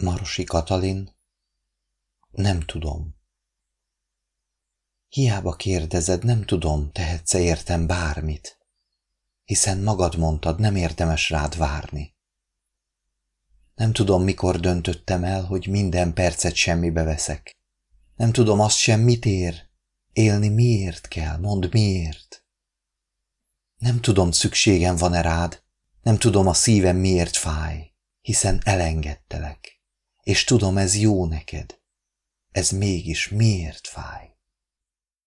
Marosi Katalin, nem tudom. Hiába kérdezed, nem tudom, tehetsz-e értem bármit, hiszen magad mondtad, nem érdemes rád várni. Nem tudom, mikor döntöttem el, hogy minden percet semmibe veszek. Nem tudom azt sem, mit ér. Élni miért kell, mondd miért. Nem tudom, szükségem van-e rád, nem tudom, a szívem miért fáj, hiszen elengedtelek, és tudom, ez jó neked. Ez mégis miért fáj?